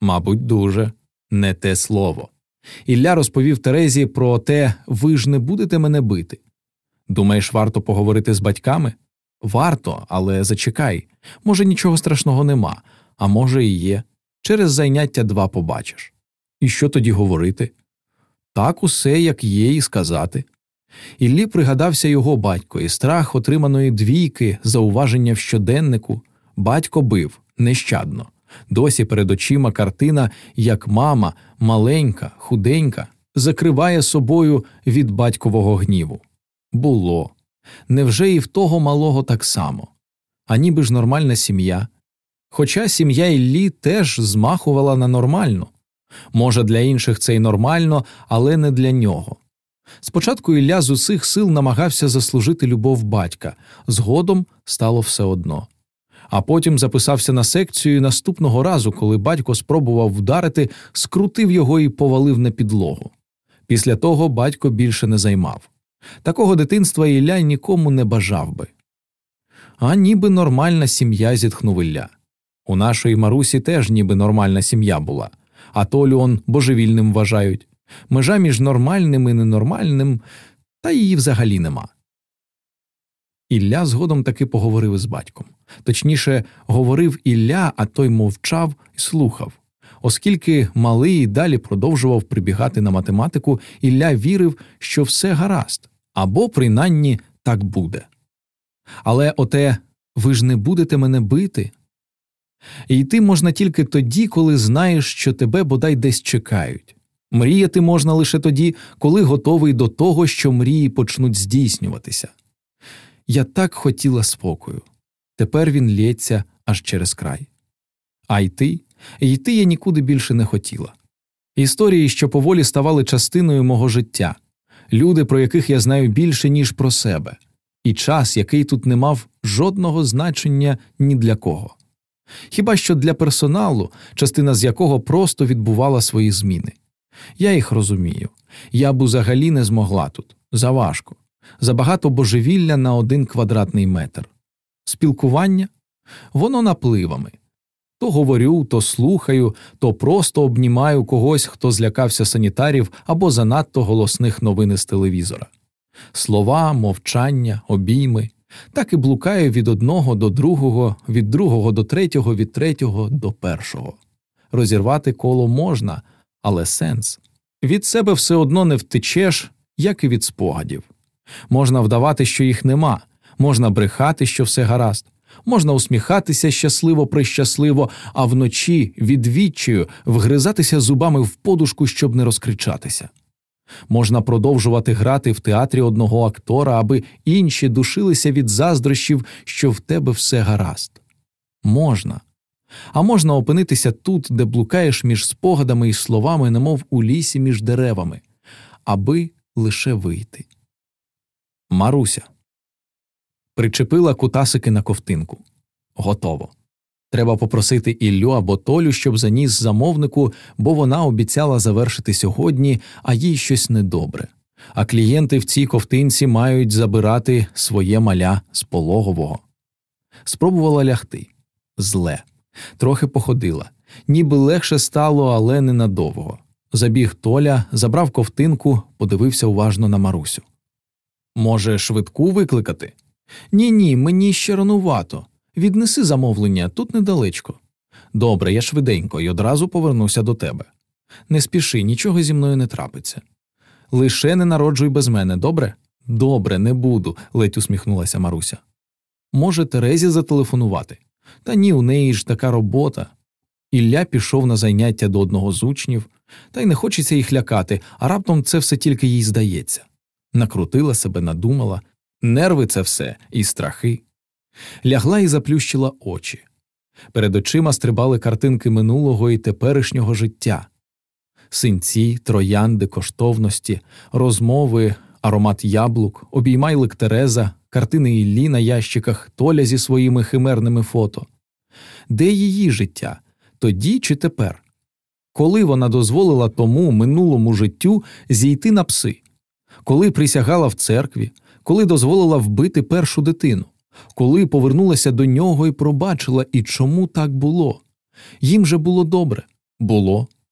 Мабуть, дуже не те слово. Ілля розповів Терезі про те, ви ж не будете мене бити. Думаєш, варто поговорити з батьками? Варто, але зачекай. Може, нічого страшного нема, а може, і є. Через заняття два побачиш. І що тоді говорити? Так усе, як є, і сказати. Іллі пригадався його батько і страх отриманої двійки, зауваження в щоденнику. Батько бив нещадно. Досі перед очима картина, як мама, маленька, худенька, закриває собою від батькового гніву. Було. Невже і в того малого так само? А ніби ж нормальна сім'я. Хоча сім'я Іллі теж змахувала на нормальну. Може, для інших це й нормально, але не для нього. Спочатку Ілля з усіх сил намагався заслужити любов батька, згодом стало все одно. А потім записався на секцію і наступного разу, коли батько спробував вдарити, скрутив його і повалив на підлогу. Після того батько більше не займав. Такого дитинства Ілля нікому не бажав би. А ніби нормальна сім'я зітхнув Ілля. У нашої Марусі теж ніби нормальна сім'я була, а Толю он божевільним вважають. Межа між нормальним і ненормальним, та її взагалі нема. Ілля згодом таки поговорив із батьком. Точніше, говорив Ілля, а той мовчав і слухав. Оскільки малий далі продовжував прибігати на математику, Ілля вірив, що все гаразд, або принаймні так буде. Але оте ви ж не будете мене бити. І йти можна тільки тоді, коли знаєш, що тебе бодай десь чекають. Мріяти можна лише тоді, коли готовий до того, що мрії почнуть здійснюватися. Я так хотіла спокою. Тепер він лється аж через край. А йти, йти я нікуди більше не хотіла. Історії, що поволі ставали частиною мого життя, люди, про яких я знаю більше, ніж про себе, і час, який тут не мав жодного значення ні для кого. Хіба що для персоналу, частина з якого просто відбувала свої зміни. Я їх розумію. Я б взагалі не змогла тут заважко, забагато божевілля на один квадратний метр. Спілкування воно напливами. То говорю, то слухаю, то просто обнімаю когось, хто злякався санітарів або занадто голосних новин із телевізора. Слова, мовчання, обійми, так і блукаю від одного до другого, від другого до третього, від третього до першого. Розірвати коло можна, але сенс. Від себе все одно не втечеш, як і від спогадів. Можна вдавати, що їх нема, можна брехати, що все гаразд, можна усміхатися щасливо прищасливо, а вночі від відчаю вгризатися зубами в подушку, щоб не розкричатися. Можна продовжувати грати в театрі одного актора, аби інші душилися від заздрощів, що в тебе все гаразд. Можна. А можна опинитися тут, де блукаєш між спогадами і словами, немов у лісі між деревами, аби лише вийти. Маруся причепила кутасики на ковтинку. Готово. Треба попросити Іллю або Толю, щоб заніс замовнику, бо вона обіцяла завершити сьогодні, а їй щось недобре. А клієнти в цій ковтинці мають забирати своє маля з пологового. Спробувала лягти зле, трохи походила, ніби легше стало, але ненадовго. Забіг Толя, забрав ковтинку, подивився уважно на Марусю. Може, швидку викликати? Ні, ні, мені ще ранувато. Віднеси замовлення тут недалечко. Добре, я швиденько і одразу повернуся до тебе. Не спіши, нічого зі мною не трапиться. Лише не народжуй без мене, добре? Добре, не буду, ледь усміхнулася Маруся. Може, Терезі зателефонувати? Та ні, у неї ж така робота. Ілля пішов на заняття до одного з учнів, та й не хочеться їх лякати, а раптом це все тільки їй здається. Накрутила себе, надумала, нерви це все і страхи лягла і заплющила очі. Перед очима стрибали картинки минулого і теперішнього життя, синці, троянди, коштовності, розмови, аромат яблук, обіймайлик Тереза, картини Іллі на ящиках, толя зі своїми химерними фото. Де її життя? Тоді чи тепер? Коли вона дозволила тому минулому життю зійти на пси, коли присягала в церкві, коли дозволила вбити першу дитину? коли повернулася до нього і пробачила, і чому так було. Їм же було добре, Було.